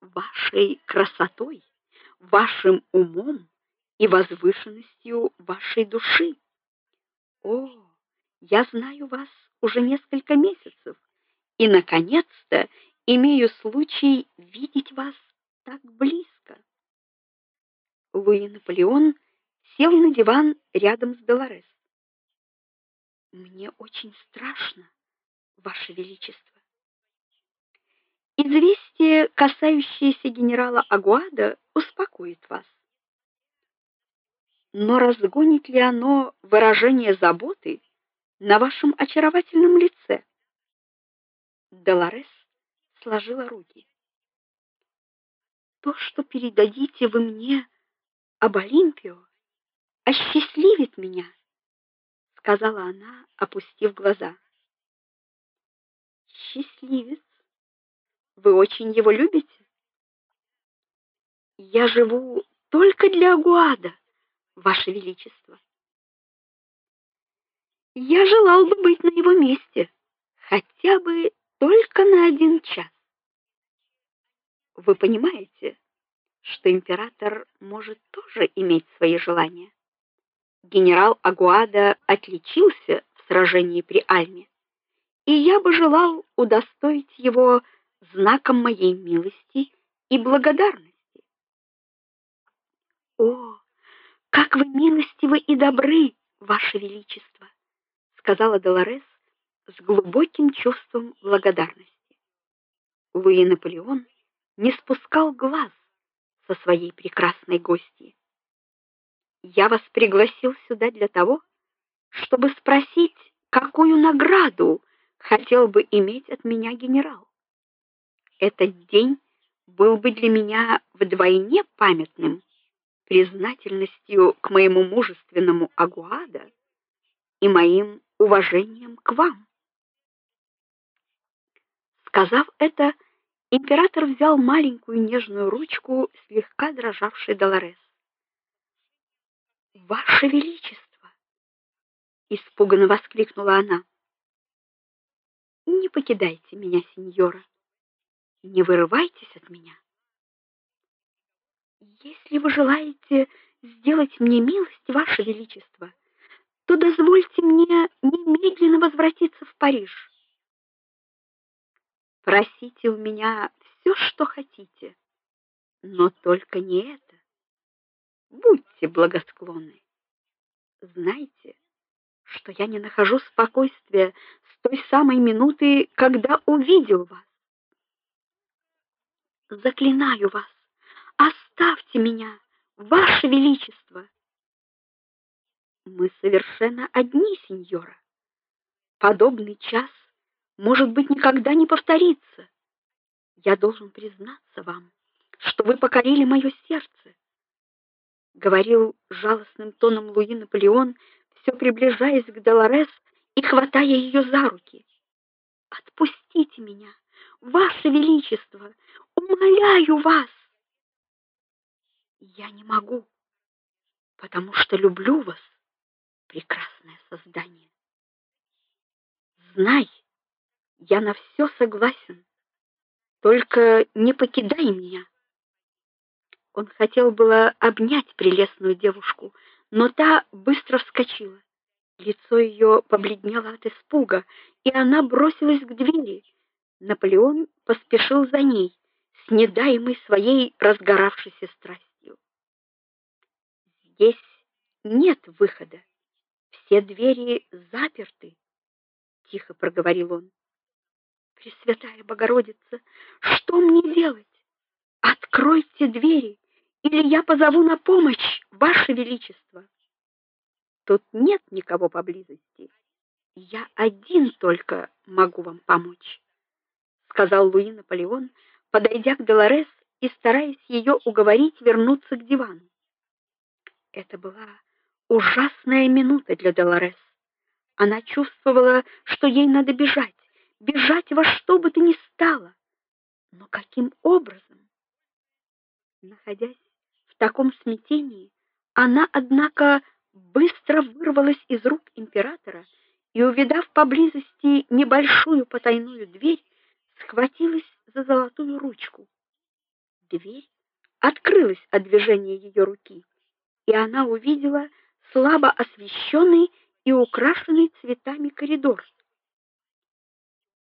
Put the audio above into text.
вашей красотой, вашим умом и возвышенностью вашей души. О, я знаю вас уже несколько месяцев и наконец-то имею случай видеть вас так близко. Луи Наполеон сел на диван рядом с Долорес. Мне очень страшно, ваше величество. Известие, касающееся генерала Агуада, успокоит вас. Но разгонит ли оно выражение заботы на вашем очаровательном лице? Долорес сложила руки. То, что передадите вы мне об Олимпио, осчастливит меня, сказала она, опустив глаза. Счастливец. Вы очень его любите? Я живу только для Агуада, ваше величество. Я желал бы быть на его месте, хотя бы только на один час. Вы понимаете, что император может тоже иметь свои желания. Генерал Агуада отличился в сражении при Альме, и я бы желал удостоить его знаком моей милости и благодарности. О, как вы милостивы и добры, ваше величество, сказала Долорес с глубоким чувством благодарности. Луи Наполеон не спускал глаз со своей прекрасной гостьи. Я вас пригласил сюда для того, чтобы спросить, какую награду хотел бы иметь от меня генерал. Этот день был бы для меня вдвойне памятным признательностью к моему мужественному Агуада и моим уважением к вам. Сказав это, император взял маленькую нежную ручку слегка дрожавшей Долорес. Ваше величество, испуганно воскликнула она. Не покидайте меня, сеньора. Не вырывайтесь от меня. Если вы желаете сделать мне милость, ваше величество, то дозвольте мне немедленно возвратиться в Париж. Просите у меня все, что хотите, но только не это. Будьте благосклонны. Знайте, что я не нахожу спокойствия с той самой минуты, когда увидел вас. Заклинаю вас, оставьте меня, ваше величество. Мы совершенно одни, сеньора. Подобный час, может быть, никогда не повторится. Я должен признаться вам, что вы покорили мое сердце. говорил жалостным тоном Луи Наполеон, все приближаясь к Долорес и хватая ее за руки. Отпустите меня, ваше величество, умоляю вас. Я не могу, потому что люблю вас, прекрасное создание. Знай, я на все согласен. Только не покидай меня. Он хотел было обнять прелестную девушку, но та быстро вскочила. Лицо ее побледнело от испуга, и она бросилась к двери. Наполеон поспешил за ней, с недаемой своей разгоравшейся страстью. Здесь нет выхода. Все двери заперты, тихо проговорил он. Пресвятая Богородица, что мне делать? Откройте двери, или я позову на помощь, ваше величество. Тут нет никого поблизости. Я один только могу вам помочь, сказал Луи Наполеон, подойдя к Долорес и стараясь ее уговорить вернуться к дивану. Это была ужасная минута для Долорес. Она чувствовала, что ей надо бежать, бежать во что бы то ни стало. Но каким образом? Находясь в таком смятении, она однако быстро вырвалась из рук императора и, увидав поблизости небольшую потайную дверь, схватилась за золотую ручку. дверь открылась от движения ее руки, и она увидела слабо освещенный и украшенный цветами коридор.